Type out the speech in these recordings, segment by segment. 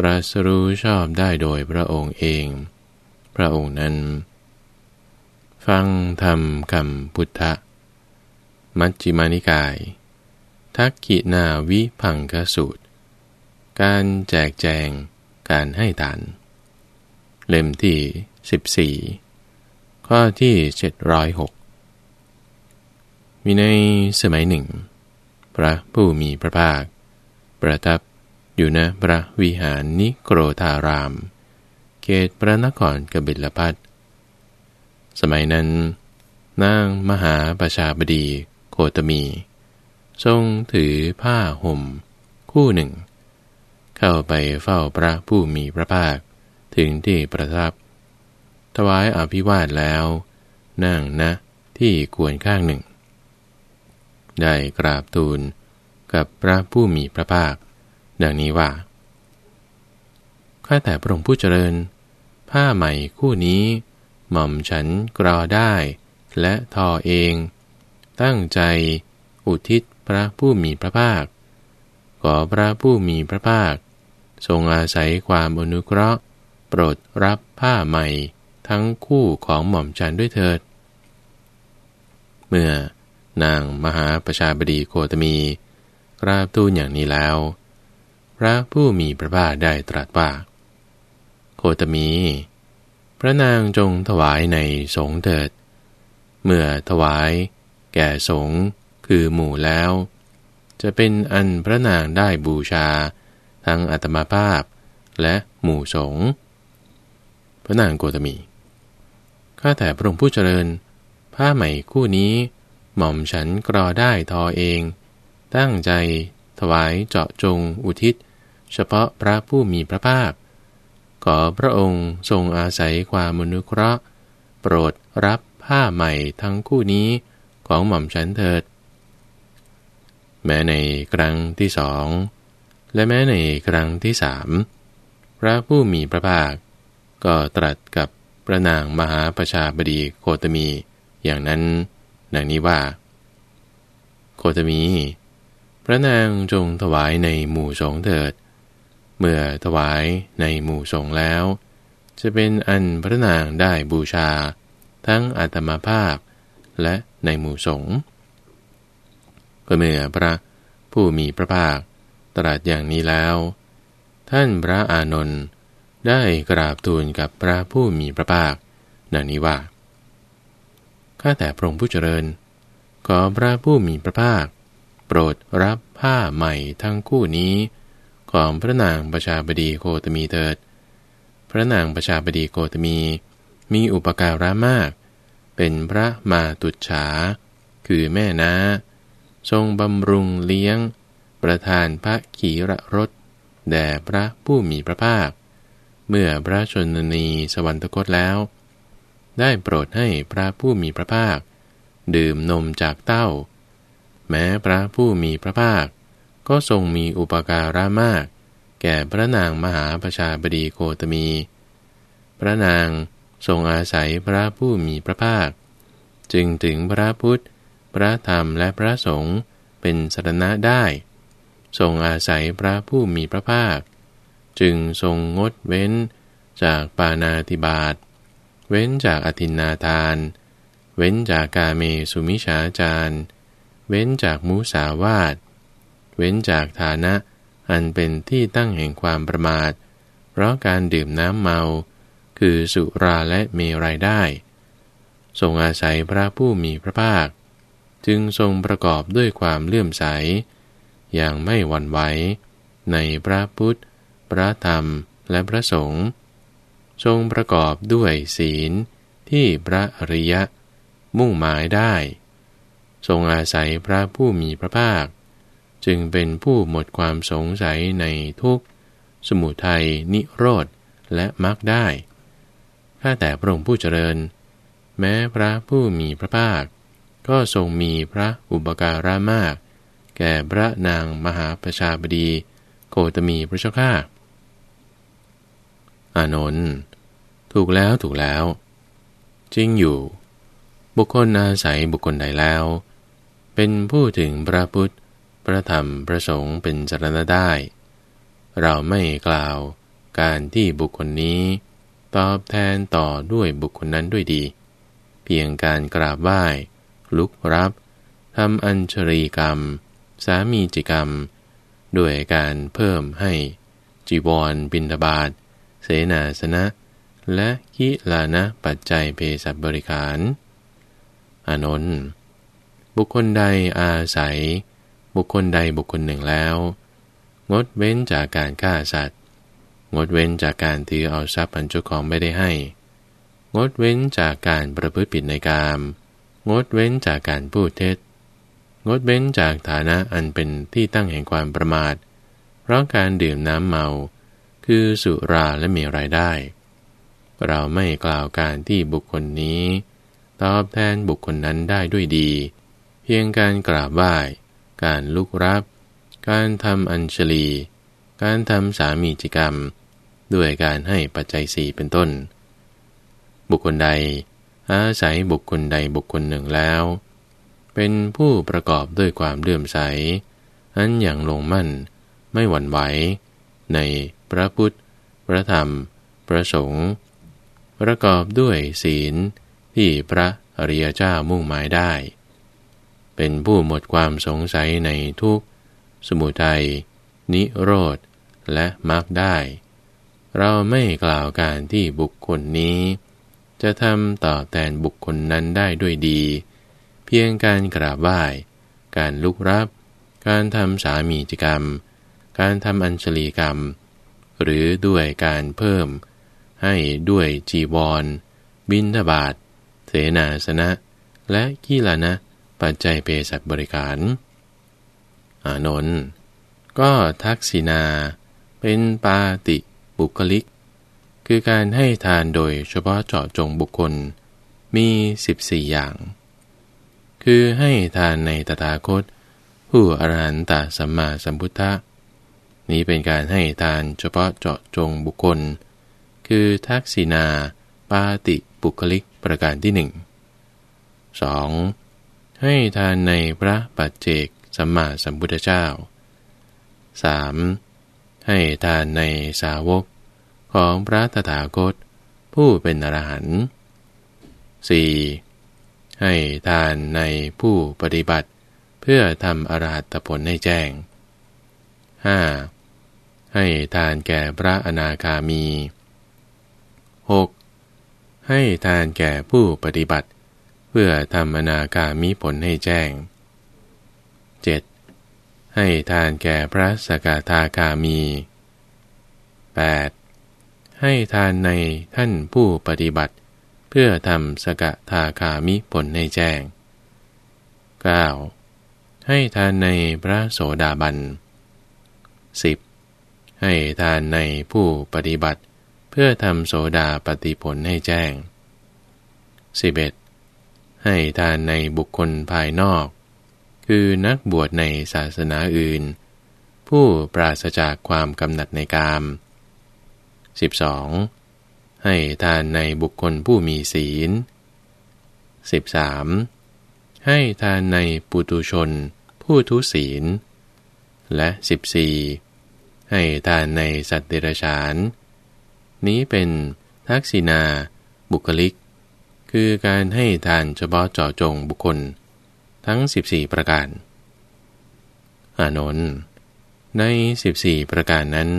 ตรัสรู้ชอบได้โดยพระองค์เอง พระองค์นั้น ฟังธรรมคำพุทธะ มัจจิมานิกาย ทักขินาวิพังคสูตร การแจกแจงการให้ทาน เล่มที่ 14 ข้อที่ 706 มีในสมัยหนึ่ง พระผู้มีพระภาค ประทับ อยู่ณพระวิหารนิโครธาราม เขตพระนครกบิลพัทสมัยนั้นนางมหาประชาบดีโคตมี ทรงถือผ้าห่ม คู่หนึ่ง เข้าไปเฝ้าพระผู้มีพระภาคถึงที่ประทับ ถวายอภิวาทแล้ว นั่งนะที่ควรข้างหนึ่ง ได้กราบทูลกับพระผู้มีพระภาค ดังนี้ว่า ข้าแต่พระองค์ผู้เจริญ ผ้าใหม่คู่นี้ หม่อมฉันกรอได้ และทอเอง ตั้งใจอุทิศพระผู้มีพระภาค ขอพระผู้มีพระภาค ทรงอาศัยความอนุเคราะห์ โปรดรับผ้าใหม่ทั้งคู่ของหม่อมฉันด้วยเถิด เมื่อนางมหาประชาบดีโคตมี กราบทูลอย่างนี้แล้ว พระผู้มีพระภาคได้ตรัสว่า โคตมี พระนางจงถวายในสงเถิด เมื่อถวาย แก่สงคือหมู่แล้ว จะเป็นอันพระนางได้บูชา ทั้งอัตมาภาพและหมู่สงพระนางโกตมี ข้าแต่พระองค์ผู้เจริญ ผ้าใหม่คู่นี้ หม่อมฉันกรอได้ทอเอง ตั้งใจถวายเจาะจงอุทิศ เฉพาะพระผู้มีพระภาค ขอพระองค์ทรงอาศัยความมนุเคราะห์ โปรดรับผ้าใหม่ทั้งคู่นี้ของหม่อมฉันเถิด แม้ในครั้งที่สองและแม้ในครั้งที่สามพระผู้มีพระภาค ก็ตรัสกับพระนางมหาประชาบดีโคตมีอย่างนั้นดังนี้ว่า โคตมี พระนางจงถวายในหมู่สงเถิด เมื่อถวายในหมู่สงฆ์แล้ว จะเป็นอันพระนางได้บูชา ทั้งอัตมาภาพ และในหมู่สงฆ์ก็เมื่อพระผู้มีพระภาคตรัสอย่างนี้แล้ว ท่านพระอานนท์ได้กราบทูลกับพระผู้มีพระภาคดังนี้ว่าข้าแต่พระองค์ผู้เจริญ ขอพระผู้มีพระภาค โปรดรับผ้าใหม่ทั้งคู่นี้ ของพระนางประชาบดีโคตมีเถิด พระนางประชาบดีโคตมี มีอุปการะมาก เป็นพระมาตุฉา คือแม่นาทรงบำรุงเลี้ยง ประธานพระขีระรถแด่พระผู้มีพระภาค เมื่อพระชนนีสวรรคตแล้ว ได้โปรดให้พระผู้มีพระภาค ดื่มนมจากเต้า แม้พระผู้มีพระภาค ก็ทรงมีอุปการะมาก แก่พระนางมหาประชาบดีโคตมี พระนางทรงอาศัยพระผู้มีพระภาค จึงถึงพระพุทธ พระธรรมและพระสงฆ์เป็นสรณะได้ ทรงอาศัยพระผู้มีพระภาค จึงทรงงดเว้นจากปานาติบาตเว้นจากอธินาทาน เว้นจากกาเมสุมิชาจารเว้นจากมุสาวาท เว้นจากฐานะ อันเป็นที่ตั้งแห่งความประมาท เพราะการดื่มน้ำเมา คือสุราและเมรัยได้ ทรงอาศัยพระผู้มีพระภาค จึงทรงประกอบด้วยความเลื่อมใส อย่างไม่หวั่นไหวในพระพุทธ พระธรรมและพระสงฆ์ทรงประกอบด้วยศีลที่พระอริยะมุ่งหมายได้ ทรงอาศัยพระผู้มีพระภาค จึงเป็นผู้หมดความสงสัยในทุกสมุทัย นิโรธ และมรรคได้ ข้าแต่พระองค์ผู้เจริญ แม้พระผู้มีพระภาค ก็ทรงมีพระอุปการะมาก แก่พระนางมหาประชาบดี โคตมีพระเจ้าข้าอานนท์ถูกแล้วถูกแล้ว จริงอยู่ บุคคลอาศัยบุคคลใดแล้ว เป็นผู้ถึงพระพุทธ ระธรรมพระสงฆ์เป็นจรณะได้ เราไม่กล่าวการที่บุคคลนี้ ตอบแทนต่อด้วยบุคคลนั้นด้วยดี เพียงการกราบไหว้ ลุกรับทำอัญชรีกรรม สามีจิกรรม ด้วยการเพิ่มให้จีวรบินทบาทเสนาสนะ และกิลานะปัจจัยเพศบริการอานนท์บุคคลใดอาศัย บุคคลใดบุคคลหนึ่งแล้ว งดเว้นจากการฆ่าสัตว์ งดเว้นจากการถือเอาทรัพย์อันเจ้าของไม่ได้ให้ งดเว้นจากการประพฤติผิดในกามงดเว้นจากการพูดเท็จ งดเว้นจากฐานะอันเป็นที่ตั้งแห่งความประมาท เพราะการดื่มน้ำเมา คือสุราและมีรายได้ เราไม่กล่าวการที่บุคคลนี้ ตอบแทนบุคคลนั้นได้ด้วยดี เพียงการกราบไหว้ การลุกรับ การทำอัญชลี การทำสามีจิกรรม ด้วยการให้ปัจจัยสี่เป็นต้น บุคคลใด อาศัยบุคคลใดบุคคลหนึ่งแล้ว เป็นผู้ประกอบด้วยความเลื่อมใส อันอย่างลงมั่นไม่หวั่นไหว ในพระพุทธ พระธรรม พระสงฆ์ประกอบด้วยศีลที่พระอริยเจ้ามุ่งหมายได้ เป็นผู้หมดความสงสัยในทุกสมุทัย นิโรธ และมรรคได้ เราไม่กล่าวการที่บุคคลนี้ จะทำต่อแทนบุคคลนั้นได้ด้วยดี เพียงการกราบไหว้ การลุกรับ การทำสามีจิกรรม การทำอัญชลีกรรม หรือด้วยการเพิ่ม ให้ด้วยจีวร บินทบาทเสนาสนะ และกีลานะ ปัจจัยเภสัชบริการ อานนท์ก็ทักษินาเป็นปาติบุคลิก คือการให้ทานโดยเฉพาะเจาะจงบุคคลมี 14 อย่าง คือให้ทานในตถาคต ผู้อรหันตสัมมาสัมพุทธะนี้เป็นการให้ทานเฉพาะเจาะจงบุคคล คือทักษินาปาติบุคลิกประการที่หนึ่ง 2. ให้ทานในพระปัจเจกสัมมาสัมพุทธเจ้า 3. ให้ทานในสาวกของพระตถาคต ผู้เป็นอรหันต์ 4. ให้ทานในผู้ปฏิบัติเพื่อทำอรหัตผลให้แจ้ง 5. ให้ทานแก่พระอนาคามี 6. ให้ทานแก่ผู้ปฏิบัติ พื่อทำอนาคามีผลให้แจ้ง 7. ให้ทานแก่พระสกทาคามี 8. ให้ทานในท่านผู้ปฏิบัติ เพื่อทำสกทาคามิผลให้แจ้ง 9. ให้ทานในพระโสดาบัน 10. ให้ทานในผู้ปฏิบัติ เพื่อทำโสดาปฏิผลให้แจ้ง 11. ให้ทานในบุคคลภายนอก คือนักบวชในศาสนาอื่น ผู้ปราศจากความกำหนัดในกาม 12. ให้ทานในบุคคลผู้มีศีล 13. ให้ทานในปุตุชนผู้ทุศีล และ 14. ให้ทานในสัตว์เดรัจฉาน นี้เป็นทักษิณาบุคลิก คือการให้ทานเฉพาะเจาะจงบุคคล ทั้ง 14 ประการ อานนท์ใน 14 ประการนั้น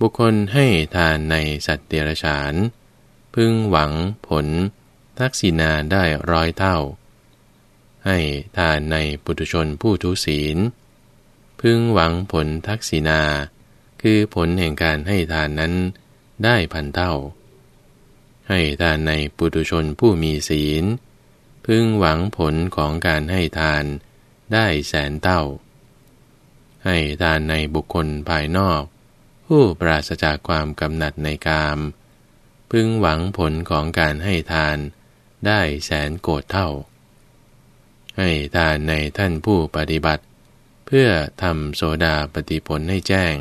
บุคคลให้ทานในสัตว์เดรัจฉาน พึงหวังผลทักษิณาได้ร้อยเท่า ให้ทานในปุถุชนผู้ทุศีล พึงหวังผลทักษิณาคือผลแห่งการให้ทานนั้นได้พันเท่า ให้ทานในปุถุชนผู้มีศีล พึงหวังผลของการให้ทานได้แสนเท่า ให้ทานในบุคคลภายนอก ผู้ปราศจากความกำหนัดในกาม พึงหวังผลของการให้ทานได้แสนโกดเท่า ให้ทานในท่านผู้ปฏิบัติ เพื่อทำโสดาปฏิผลให้แจ้ง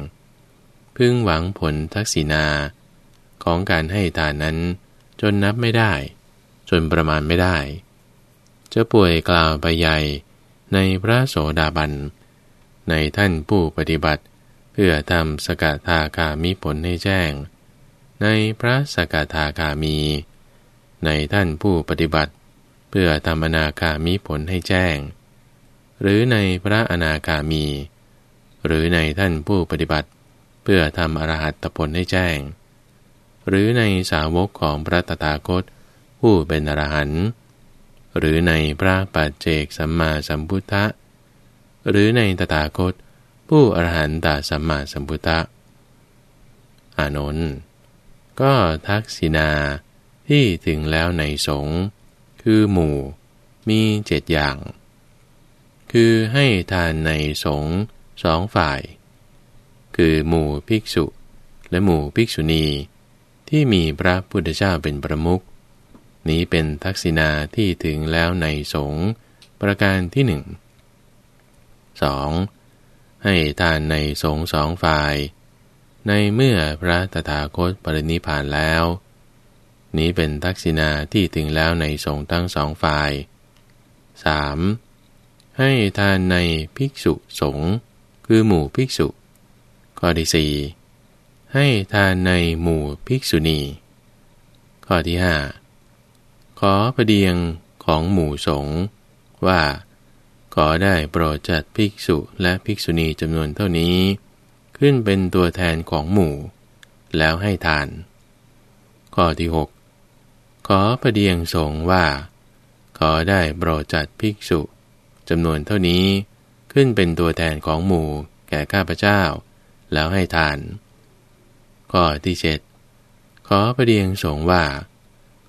พึงหวังผลทักษิณาของการให้ทานนั้น จนนับไม่ได้ จนประมาณไม่ได้ จะป่วยกล่าวไปใหญ่ในพระโสดาบัน ในท่านผู้ปฏิบัติ เพื่อทำสกทาคามิผลให้แจ้ง ในพระสกทาคามี ในท่านผู้ปฏิบัติ เพื่อทำอนาคามิผลให้แจ้ง หรือในพระอนาคามี หรือในท่านผู้ปฏิบัติ เพื่อทำอรหัตผลให้แจ้ง หรือในสาวกของพระตถาคต ผู้เป็นอรหันต์หรือในพระปัจเจกสัมมาสัมพุทธะหรือในตถาคต ผู้อรหันตสัมมาสัมพุทธะอานนท์ก็ทักษิณาที่ถึงแล้วในสงฆ์คือหมู่มีเจ็ดอย่าง คือให้ทานในสงฆ์สองฝ่าย คือหมู่ภิกษุและหมู่ภิกษุณี ที่มีพระพุทธเจ้าเป็นประมุขนี้เป็นทักษิณาที่ถึงแล้วในสงฆ์ประการที่หนึ่ง 2. ให้ทานในสงฆ์สองฝ่าย ในเมื่อพระตถาคตปรินิพานแล้ว นี้เป็นทักษิณาที่ถึงแล้วในสงฆ์ทั้งสองฝ่าย 3. ให้ทานในภิกษุสงฆ์คือหมู่ภิกษุ ข้อที่สี่ ให้ทานในหมู่ภิกษุณี ข้อที่ห้าขอประเดียงของหมู่สงฆ์ว่า ขอได้โปรดจัดภิกษุและภิกษุณีจำนวนเท่านี้ ขึ้นเป็นตัวแทนของหมู่ แล้วให้ทาน ข้อที่หกขอประเดียงสงฆ์ว่า ขอได้โปรดจัดภิกษุจำนวนเท่านี้ขึ้นเป็นตัวแทนของหมู่แก่ข้าพเจ้า แล้วให้ทาน ข้อที่เจ็ดขอประเดียงสงว่า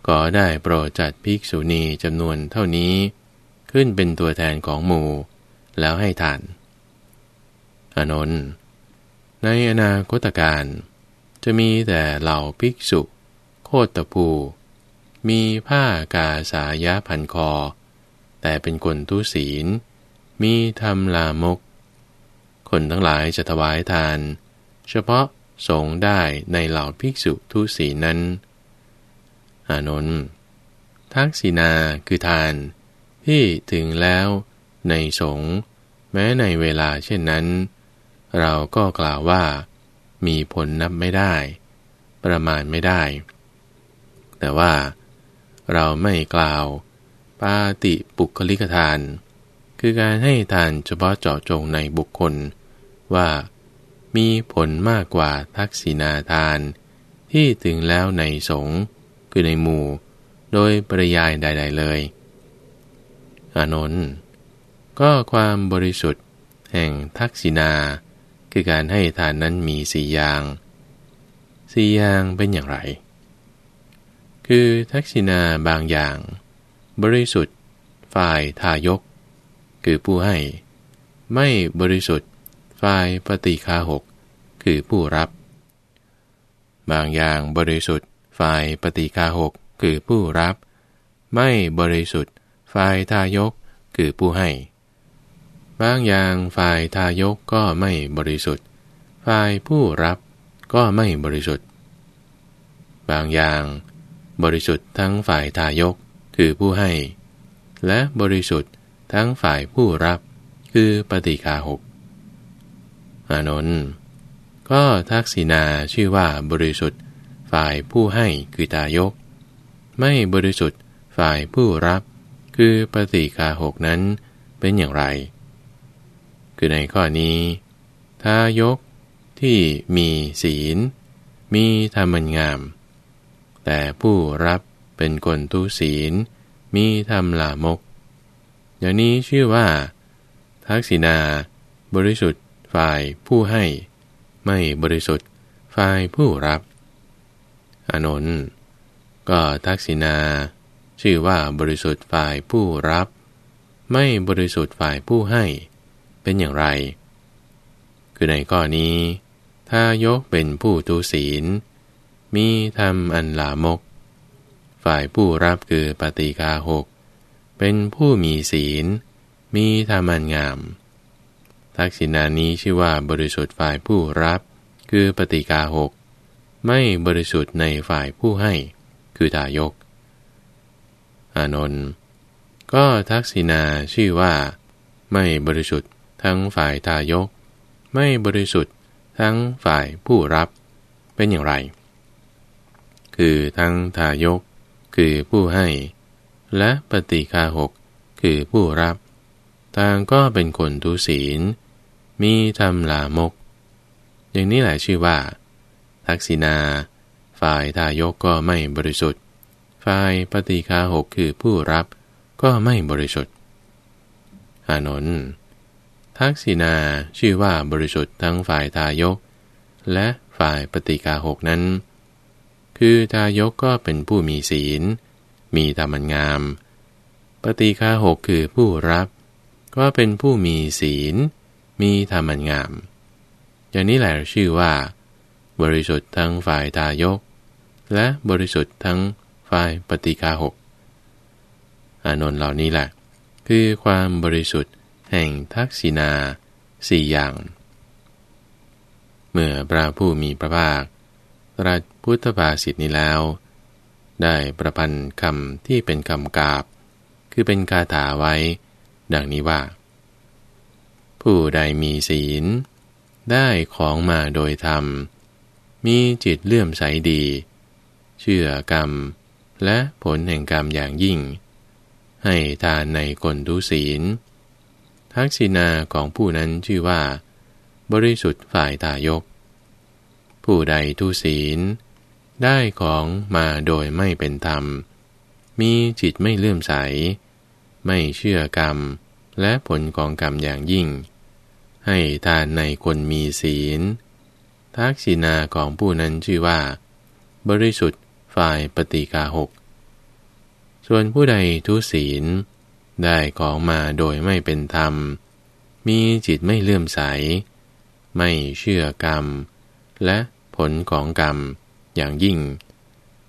ขอได้โปรดจัดภิกษุณีจำนวนเท่านี้ ขึ้นเป็นตัวแทนของหมู่ แล้วให้ทานอนนท์ในอนาคตการ จะมีแต่เหล่าภิกษุ โคตภูมีผ้ากาสายะพันคอ แต่เป็นคนทุศีล มีธรรมลามก คนทั้งหลายจะถวายทาน เฉพาะ สงได้ในเหล่าภิกษุทุศีนั้น อานนท์ทักษินาคือทาน ที่ถึงแล้วในสงแม้ในเวลาเช่นนั้น เราก็กล่าวว่า มีผลนับไม่ได้ ประมาณไม่ได้ แต่ว่า เราไม่กล่าวปาติปุคลิกทาน คือการให้ทานเฉพาะเจาะจงในบุคคลว่า มีผลมากกว่าทักษิณาทาน ที่ถึงแล้วในสงฆ์คือในหมู่ โดยปริยายใด ๆเลย อานนท์ก็ความบริสุทธิ์ แห่งทักษิณา คือการให้ทานนั้นมีสี่อย่างสี่อย่างเป็นอย่างไร คือทักษิณาบางอย่าง บริสุทธิ์ ฝ่ายทายก คือผู้ให้ ไม่บริสุทธิ์ ฝ่ายปฏิคาหก คือผู้รับ บางอย่างบริสุทธิ์ ฝ่ายปฏิคาหก คือผู้รับ ไม่บริสุทธิ์ ฝ่ายทายก คือผู้ให้ บางอย่างฝ่ายทายกก็ไม่บริสุทธิ์ ฝ่ายผู้รับก็ไม่บริสุทธิ์ บางอย่าง บริสุทธิ์ทั้งฝ่ายทายก คือผู้ให้ และบริสุทธิ์ทั้งฝ่ายผู้รับ คือปฏิคาหก อานนท์ก็ทักษิณาชื่อว่าบริสุทธิ์ ฝ่ายผู้ให้คือตายก ไม่บริสุทธิ์ฝ่ายผู้รับ คือปฏิคาหกนั้นเป็นอย่างไร คือในข้อนี้ทายกที่มีศีล มีธรรมันงาม แต่ผู้รับเป็นคนทุศีล มีธรรมลามก อย่างนี้ชื่อว่า ทักษิณาบริสุทธิ์ ฝ่ายผู้ให้ ไม่บริสุทธิ์ ฝ่ายผู้รับอนนท์ก็ทักษิณาชื่อว่าบริสุทธิ์ฝ่ายผู้รับ ไม่บริสุทธิ์ฝ่ายผู้ให้ เป็นอย่างไร คือในข้อนี้ทายกเป็นผู้ทุศีล มีธรรมอันลามก ฝ่ายผู้รับคือปฏิกาหก เป็นผู้มีศีล มีธรรมอันงาม ทักษิณานี้ชื่อว่าบริสุทธิ์ฝ่ายผู้รับ คือปฏิกาหกไม่บริสุทธิ์ในฝ่ายผู้ให้ คือทายก อานนท์ก็ทักษิณาชื่อว่า ไม่บริสุทธิ์ทั้งฝ่ายทายก ไม่บริสุทธิ์ทั้งฝ่ายผู้รับ เป็นอย่างไร คือทั้งทายก คือผู้ให้ และปฏิคาหกคือผู้รับ ต่างก็เป็นคนทุศีล มีธรรมลามก อย่างนี้แหละชื่อว่า ทักษิณาฝ่ายทายกก็ไม่บริสุทธิ์ ฝ่ายปฏิคาหกคือผู้รับก็ไม่บริสุทธิ์อานนท์ทักษิณาชื่อว่าบริสุทธิ์ทั้งฝ่ายทายก และฝ่ายปฏิกาหกนั้น คือทายกก็เป็นผู้มีศีล มีธรรมงาม ปฏิคาหกคือผู้รับ ก็เป็นผู้มีศีล มีธรรมงาม อย่างนี้แหละชื่อว่า บริสุทธิ์ทั้งฝ่ายทายก และบริสุทธิ์ทั้งฝ่ายปฏิคาหกอานนท์เหล่านี้แหละ คือความบริสุทธิ์แห่งทักษิณาสี่อย่าง เมื่อพระผู้มีพระภาคตรัสพุทธภาษิตนี้แล้ว ได้ประพันธ์คำที่เป็นคำกาบ คือเป็นคาถาไว้ ดังนี้ว่า ผู้ใดมีศีล ได้ของมาโดยธรรม มีจิตเลื่อมใสดี เชื่อกรรม และผลแห่งกรรมอย่างยิ่ง ให้ทานในคนทุศีล ทักษิณาของผู้นั้นชื่อว่า บริสุทธิ์ฝ่ายตายก ผู้ใดทุศีล ได้ของมาโดยไม่เป็นธรรม มีจิตไม่เลื่อมใส ไม่เชื่อกรรมและผลของกรรมอย่างยิ่ง ให้ทานในคนมีศีล ทักษิณาของผู้นั้นชื่อว่า บริสุทธิ์ฝ่ายปฏิกาหก ส่วนผู้ใดทุศีล ได้ของมาโดยไม่เป็นธรรม มีจิตไม่เลื่อมใส ไม่เชื่อกรรม และผลของกรรมอย่างยิ่ง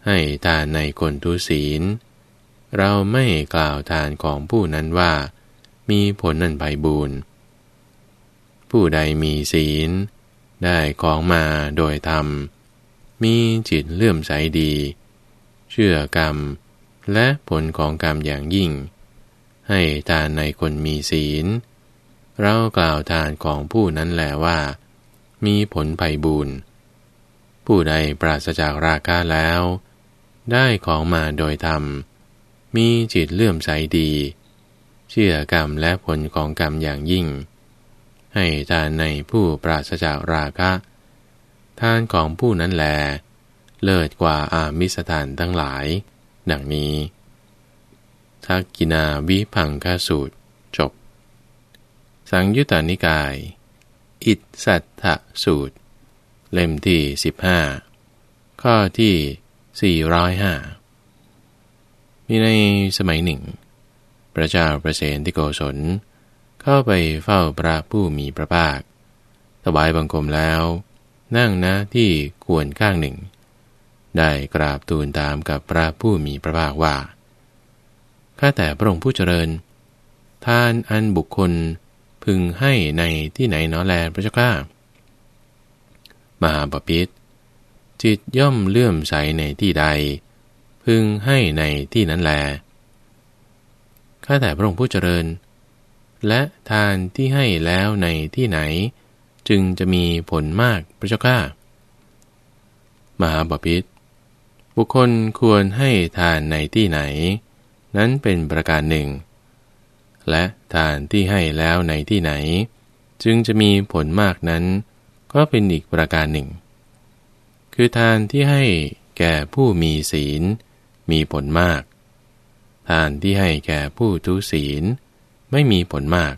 ให้ทานในคนทุศีล เราไม่กล่าวทานของผู้นั้นว่า มีผลนันไพบูรณ์ ผู้ใดมีศีล ได้ของมาโดยธรรม มีจิตเลื่อมใสดี เชื่อกรรม และผลของกรรมอย่างยิ่ง ให้ทานในคนมีศีล เรากล่าวทานของผู้นั้นแหละว่า มีผลไพ่บุญผู้ใดปราศจากราคะแล้ว ได้ของมาโดยธรรม มีจิตเลื่อมใสดี เชื่อกรรมและผลของกรรมอย่างยิ่ง ให้ทานในผู้ปราศจากราคะ ทานของผู้นั้นแล เลิศกว่าอามิสถานทั้งหลาย ดังนี้ ทักกินาวิพังคสูตร จบ สังยุตตานิกาย อิสัตถสูตร เล่มที่ 15 ข้อที่ 405 มีในสมัยหนึ่ง พระเจ้าประเสนที่โกศล เข้าไปเฝ้าพระผู้มีพระภาค ถวายบังคมแล้ว นั่งนะที่ควรข้างหนึ่ง ได้กราบทูลตามกับพระผู้มีพระภาคว่า ข้าแต่พระองค์ผู้เจริญ ทานอันบุคคลพึงให้ในที่ไหนนอแลพระเจ้าข้ามหาปพิธจิตย่อมเลื่อมใสในที่ใด พึงให้ในที่นั้นแล ข้าแต่พระองค์ผู้เจริญ และทานที่ให้แล้วในที่ไหน จึงจะมีผลมากพระเจ้าข้ามหาปพิธบุคคลควรให้ทานในที่ไหน นั้นเป็นประการหนึ่ง และทานที่ให้แล้วในที่ไหน จึงจะมีผลมากนั้น ก็เป็นอีกประการหนึ่ง คือทานที่ให้แก่ผู้มีศีล มีผลมาก ทานที่ให้แก่ผู้ทุศีล ไม่มีผลมาก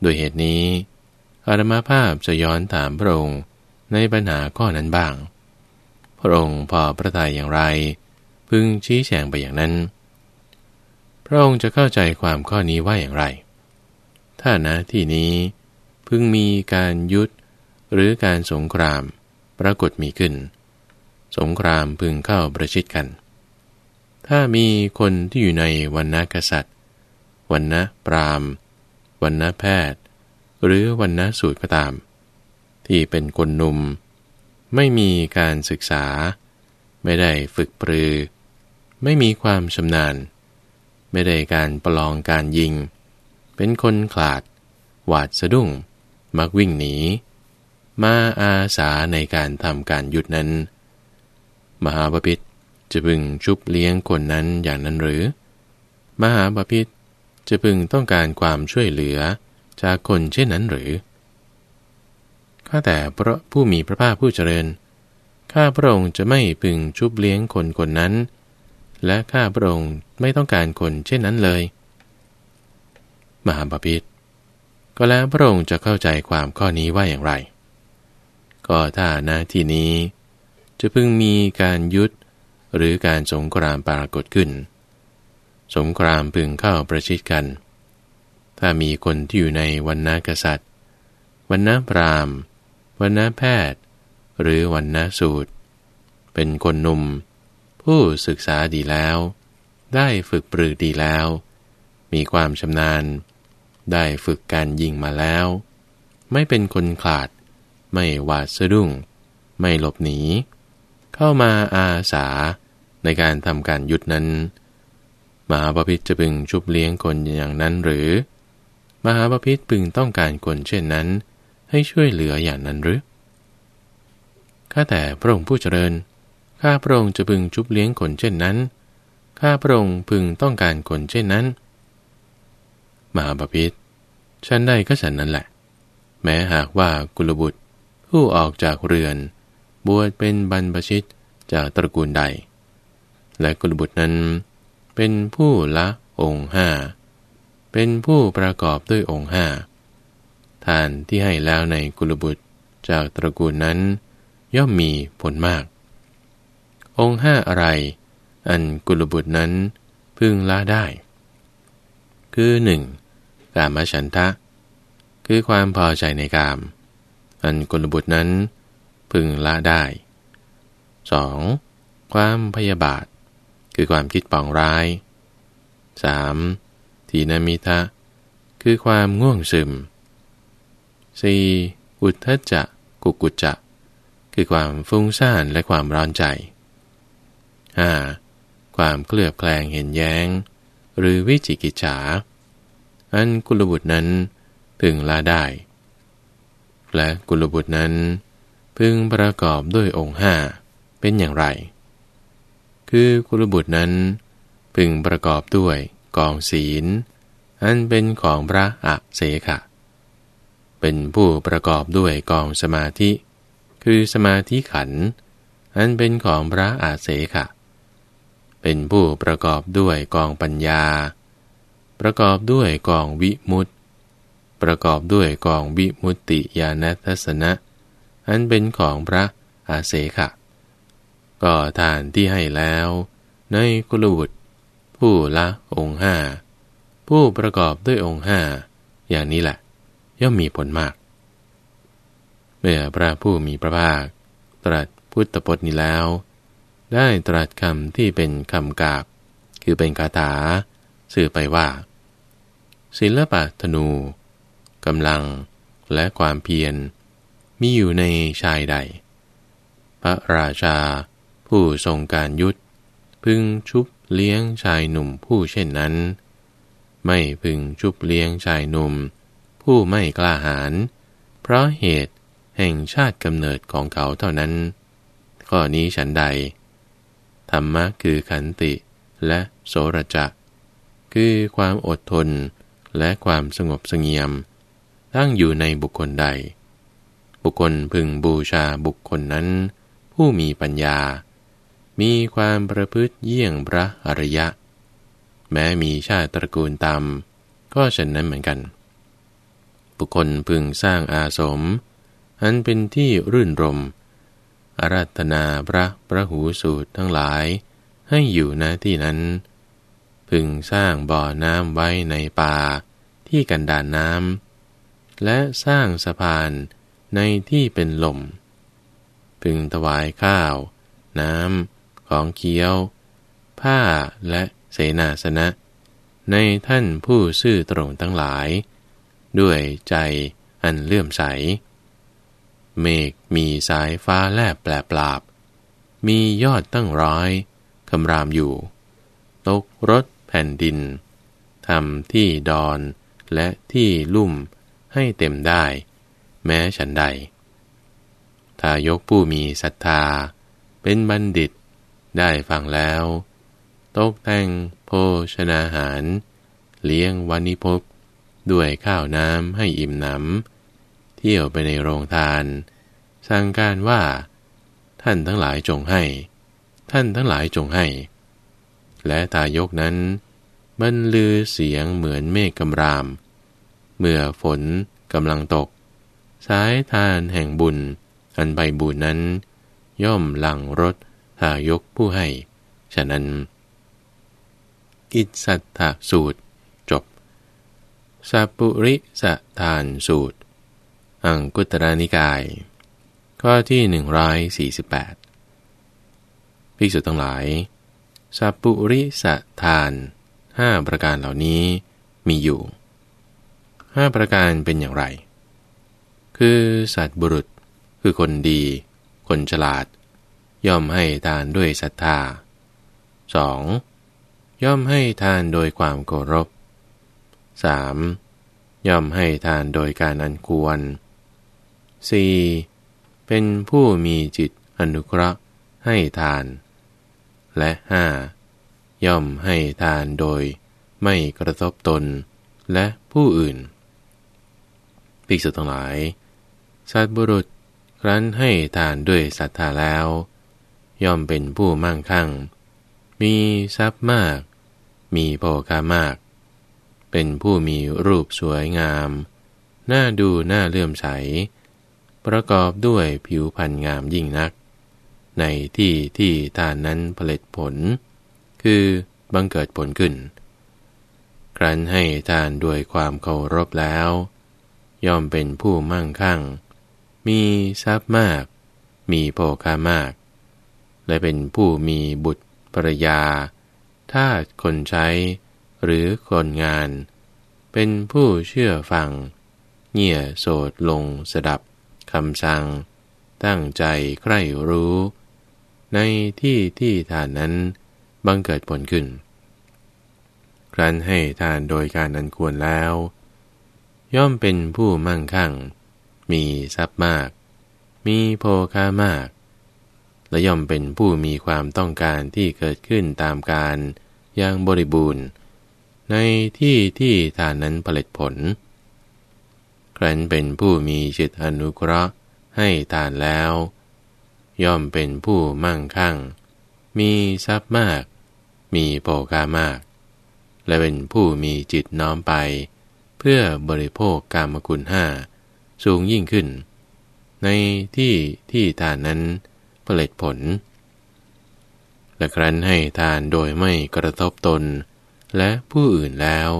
โดยเหตุนี้ อาตมาภาพจะย้อนถามพระองค์ในปัญหาข้อนั้นบ้าง พระองค์พอพระทัยอย่างไร พึงชี้แจงไปอย่างนั้น พระองค์จะเข้าใจความข้อนี้ว่าอย่างไร ถ้านะที่นี้พึงมีการยุดหรือการสงครามปรากฏมีขึ้น สงครามพึงเข้าประชิดกัน ถ้ามีคนที่อยู่ในวันนกษัตริย์ วันนะปรามวันนะแพทย์ หรือวันนะสูตรก็ตาม ที่เป็นคนหนุ่ม ไม่มีการศึกษา ไม่ได้ฝึกปรือ ไม่มีความชำนาญ ไม่ได้การประลองการยิง เป็นคนขลาด หวาดสะดุ้ง มักวิ่งหนี มาอาสาในการทำการหยุดนั้น มหาปพิธจะพึงชุบเลี้ยงคนนั้นอย่างนั้นหรือ มหาปพิธ จะพึงต้องการความช่วยเหลือจากคนเช่นนั้นหรือข้าแต่พระผู้มีพระภาคผู้เจริญ ข้าพระองค์จะไม่พึงชุบเลี้ยงคนคนนั้น และข้าพระองค์ไม่ต้องการคนเช่นนั้นเลย มหาปพิธก็แล้วพระองค์จะเข้าใจความข้อนี้ว่าอย่างไร ก็ถ้าณที่นี้ จะพึงมีการยุดหรือการสงครามปรากฏขึ้น สงครามพึงเข้าประชิดกัน ถ้ามีคนที่อยู่ในวันนากษัตริย์วันนาพรามวันนาแพทย์ หรือวันนาสูตร เป็นคนหนุ่ม ผู้ศึกษาดีแล้ว ได้ฝึกปรือดีแล้ว มีความชำนาญ ได้ฝึกการยิงมาแล้ว ไม่เป็นคนขาด ไม่หวาดสะดุ้ง ไม่หลบหนี เข้ามาอาสาในการทำการหยุดนั้น มหาปพิธจะพึงชุบเลี้ยงคนอย่างนั้นหรือ มหาปพิธพึงต้องการคนเช่นนั้น ให้ช่วยเหลืออย่างนั้นหรือข้าแต่พระองค์ผู้เจริญ ข้าพระองค์จะพึงชุบเลี้ยงคนเช่นนั้น ข้าพระองค์พึงต้องการคนเช่นนั้น มหาปพิธฉันได้ก็ฉันนั้นแหละ แม้หากว่ากุลบุตร ผู้ออกจากเรือน บวชเป็นบรรพชิตจากตระกูลใด และกุลบุตรนั้น เป็นผู้ละองค์ห้าเป็นผู้ประกอบด้วยองค์ห้าทานที่ให้แล้วในกุลบุตรจากตระกูลนั้น ย่อมมีผลมาก องค์ห้าอะไร อันกุลบุตรนั้นพึงละได้ คือหนึ่งกามฉันทะ คือความพอใจในกาม อันกุลบุตรนั้นพึงละได้ 2. ความพยาบาท คือความคิดปองร้าย 3. ทีนามิทะ คือความง่วงซึม 4. อุทธจะกุกุจจะ คือความฟุ้งซ่านและความร้อนใจ 5. ความเคลือบแคลงเห็นแย้ง หรือวิจิกิจฉา อันกุลบุตรนั้นพึงละได้ และกุลบุตรนั้น พึงประกอบด้วยองค์ห้าเป็นอย่างไร คือกุลบุตรนั้น พึงประกอบด้วยกองศีล อันเป็นของพระอะเสขะ เป็นผู้ประกอบด้วยกองสมาธิ คือสมาธิขัน อันเป็นของพระอาเสขะ เป็นผู้ประกอบด้วยกองปัญญา ประกอบด้วยกองวิมุตตประกอบด้วยกองวิมุตติญาณทัศนะ อันเป็นของพระอาเสขะ ก็ทานที่ให้แล้ว ในกุลบุตร ผู้ละองค์ห้าผู้ประกอบด้วยองค์ห้าอย่างนี้แหละ ย่อมมีผลมาก เมื่อพระผู้มีพระภาค ตรัสพุทธพจน์นี้แล้ว ได้ตรัสคำที่เป็นคำกาบ คือเป็นคาถา สื่อไปว่า ศิลปะธนูกำลังและความเพียรมีอยู่ในชายใด พระราชา ผู้ทรงการยุทธพึงชุบเลี้ยงชายหนุ่มผู้เช่นนั้น ไม่พึงชุบเลี้ยงชายหนุ่ม ผู้ไม่กล้าหาญเพราะเหตุแห่งชาติกำเนิดของเขาเท่านั้น ข้อนี้ฉันใด ธรรมะคือขันติและโสรจะคือความอดทนและความสงบสงเงียม ตั้งอยู่ในบุคคลใด บุคคลพึงบูชาบุคคลนั้น ผู้มีปัญญา มีความประพฤติเยี่ยงพระอริยะ แม้มีชาติตระกูลตามก็ฉันนั้นเหมือนกัน บุคคลพึงสร้างอาสม อันเป็นที่รื่นรม อารัธนาพระพระหูสูตรทั้งหลายให้อยู่ณที่นั้น พึงสร้างบ่อน้ำไว้ในป่าที่กันดานน้ำและสร้างสะพานในที่เป็นลม พึงถวายข้าว น้ำ ของเคี้ยว ผ้าและเสนาสนะ ในท่านผู้ซื่อตรงทั้งหลาย ด้วยใจอันเลื่อมใส เมฆมีสายฟ้าแลบแปลปราบ มียอดตั้งร้อยคำรามอยู่ ตกรถแผ่นดินทำที่ดอนและที่ลุ่มให้เต็มได้ แม้ฉันใดถ้ายกผู้มีศรัทธา เป็นบัณฑิต ได้ฟังแล้ว ตกแต่งโภชนาหาร เลี้ยงวันิพบด้วยข้าวน้ำให้อิ่มหนำเที่ยวไปในโรงทานสั่งการว่า ท่านทั้งหลายจงให้ ท่านทั้งหลายจงให้ และตายกนั้นบรรลือเสียงเหมือนเมฆกำราม เมื่อฝนกำลังตก สายทานแห่งบุญ อันใบบุญนั้น ย่อมหลังรถ ทายกผู้ให้ ฉะนั้น กิจสัตถสูตร จบ สัปุริสทานสูตร อังกุตรานิกาย ข้อที่ 148 ภิกษุทั้งหลาย สัปุริสทานห้าประการเหล่านี้มีอยู่ห้าประการเป็นอย่างไร คือสัตว์บุรุษ คือคนดี คนฉลาด ย่อมให้ทานด้วยศรัทธา 2. ย่อมให้ทานโดยความเคารพ 3. ย่อมให้ทานโดยการอันควร 4. เป็นผู้มีจิตอนุเคราะห์ให้ทาน และ 5. ย่อมให้ทานโดยไม่กระทบตนและผู้อื่น ภิกษุทั้งหลาย สัตบุรุษครั้นให้ทานด้วยศรัทธาแล้ว ย่อมเป็นผู้มั่งคั่ง มีทรัพย์มาก มีโภคามาก เป็นผู้มีรูปสวยงาม น่าดูน่าเลื่อมใส ประกอบด้วยผิวพรรณงามยิ่งนัก ในที่ที่ทานนั้นผลิตผล คือบังเกิดผลขึ้น ครั้นให้ทานด้วยความเคารพแล้ว ย่อมเป็นผู้มั่งคั่ง มีทรัพย์มาก มีโภคามาก และเป็นผู้มีบุตรภรยา ทาสคนใช้ หรือคนงาน เป็นผู้เชื่อฟัง เงี่ยโสดลงสดับคำสั่ง ตั้งใจใคร่รู้ ในที่ที่ทานนั้นบังเกิดผลขึ้น ครั้นให้ทานโดยการอันควรแล้ว ย่อมเป็นผู้มั่งคั่ง มีทรัพย์มาก มีโภคามาก และย่อมเป็นผู้มีความต้องการที่เกิดขึ้นตามการอย่างบริบูรณ์ ในที่ที่ทานนั้นผลิตผล ครั้นเป็นผู้มีจิตอนุเคราะห์ให้ทานแล้ว ย่อมเป็นผู้มั่งคั่ง มีทรัพย์มาก มีโภคามาก และเป็นผู้มีจิตน้อมไป เพื่อบริโภคกามคุณห้าสูงยิ่งขึ้น ในที่ที่ทานนั้น ลิตผล และครั้นให้ทานโดยไม่กระทบตนและผู้อื่นแล้ว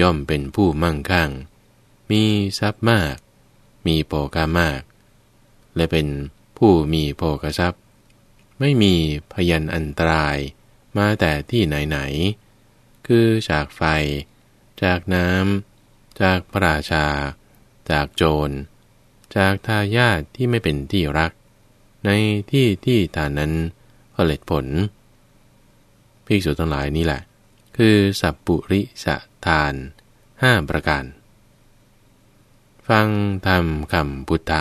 ย่อมเป็นผู้มั่งคั่ง มีทรัพย์มาก มีโภคามาก และเป็นผู้มีโภคทรัพย์ ไม่มีพยันอันตรายมาแต่ที่ไหนๆ คือจากไฟ จากน้ำ จากพระราชา จากโจร จากทายาทที่ไม่เป็นที่รัก ในที่ที่ทานนั้นผลิตผลภิกษุทั้งหลายนี่แหละ คือสัพปุริสะทานห้าประการ ฟังธรรมคำพุทธะ